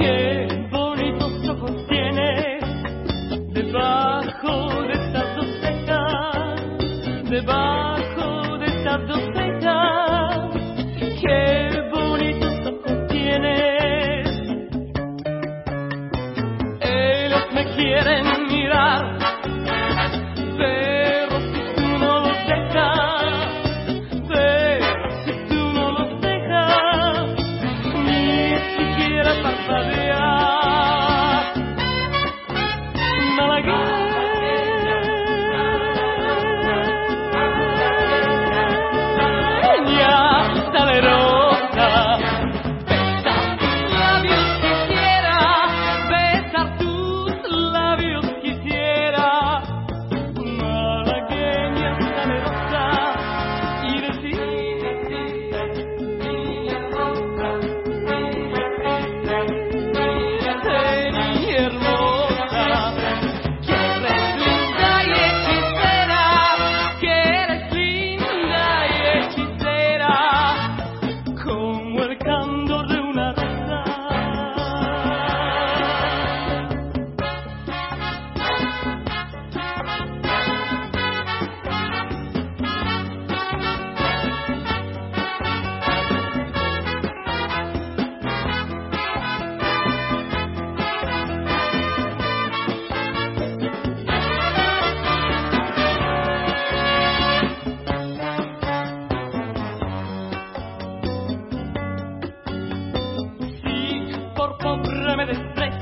Qué bonitos ojos debajo de estas dos cejas, debajo de estas dos.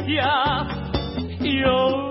Desprecias, yo